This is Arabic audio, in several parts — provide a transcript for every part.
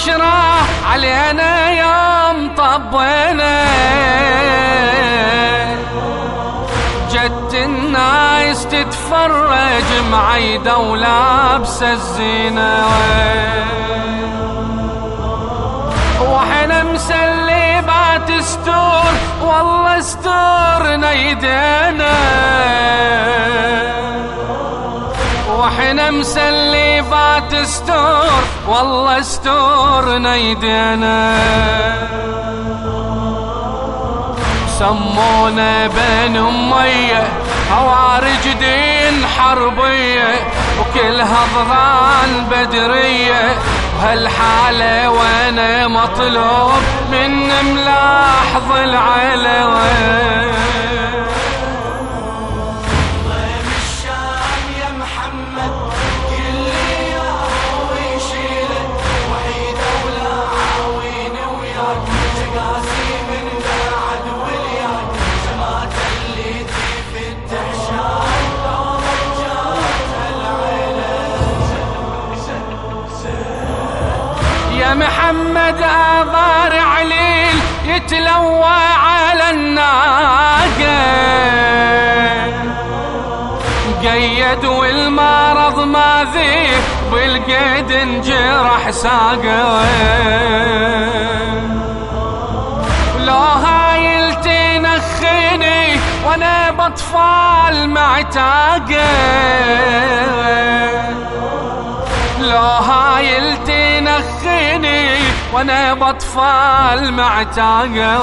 قشرة علينا يوم طبينا جت الناس تتفرج معيدة ولابسة الزينة وإحنا مسلبات ستور والله ستورنا يدينا. وإحنا مسلبات ستور والله ستورنا يدينا سمونا بين امية خوارج دين حربية وكلها ضغان بدرية. وهالحالة وأنا مطلوب من ملاحظ العلوة محمد آبار عليل يتلوى على الناقة. قيد والمرض ما ذي بالقيد انجرح ساقة. لو هاي تنخيني وأنا بطفال معتاقة. لو هاي تنخيني وأنا بطفال معتاقه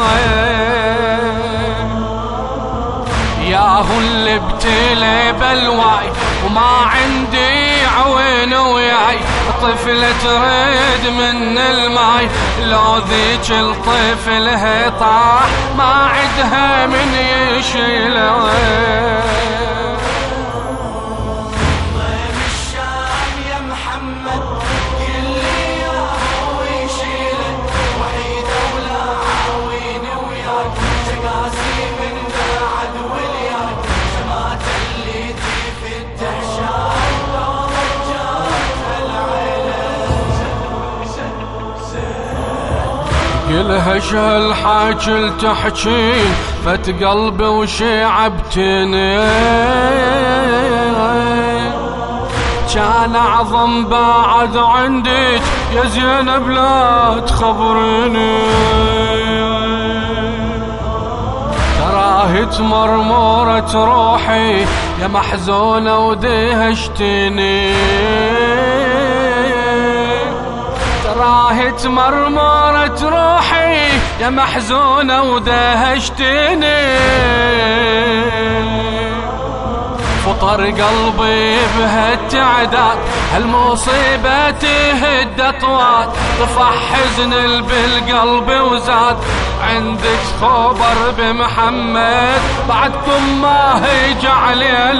ياهو اللي ابتلي بلواي وما عندي عوين وياي. طفلة تريد من الماي. لو ذيك الطفل طاح ما عدها من يشيله كلها شهالحاجل تحجين فت قلبي وشعبتني كان أعظم بعد عندك يا زينب لا تخبرني تراهت مرمورة روحي يا محزونة ودهشتني راهت مرمرة روحي يا محزونة ودهشتني فطر قلبي بهالتعداد هالمصيبة تهد أطوات طفح حزن بالقلب وزاد. عندك خبر بمحمد بعدكم ما هيج عليه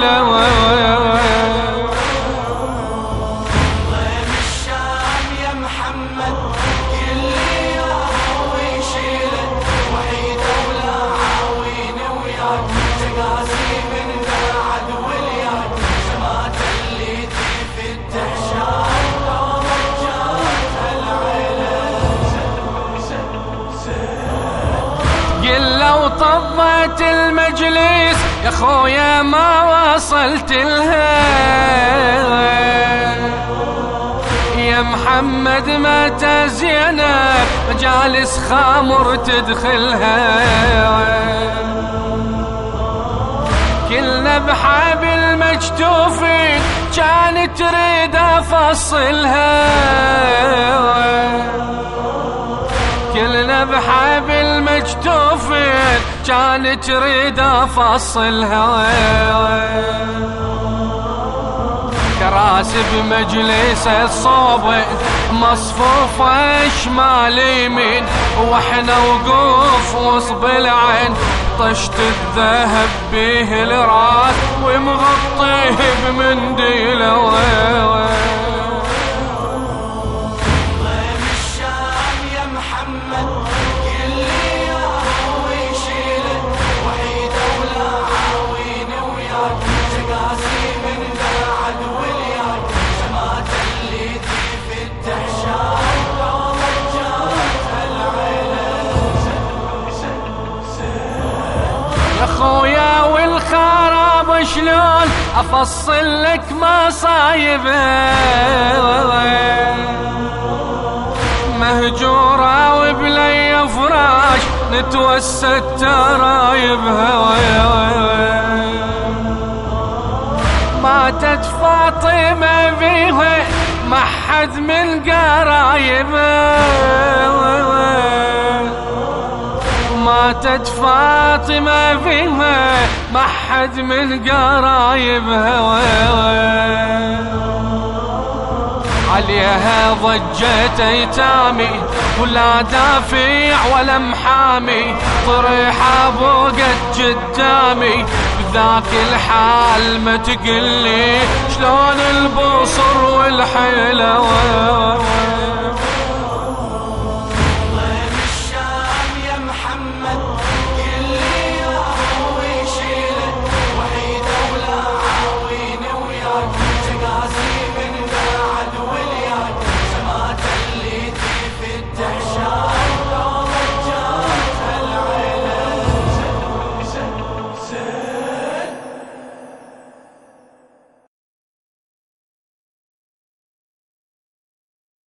طبت المجلس يا خويا ما وصلت لها يا محمد متى زينب مجالس خامر تدخلها. كلنا بحبل مجتوفين كانت تريد أفصلها. كلنا بحبل مجتوفين كان تريد أفصلها. كراسي بمجلس الصوب مصفوفة شمال يمين وإحنا وقوف وصب العين. طشت الذهب به الرأس ومغطيه بمنديله خويا شلون أفصل لك مصايبه مهجورة وبلي فراش نتوسد ترايبها ماتت فاطمة بيها ما حد من قرايبها ماتت فاطمة بيها ما حد من قرايبها عليها ضجت ايتامي ولا دافع ولا محامي طريحة بوقت قدامي. بذاك الحال ما تقلي شلون البصر والحلوة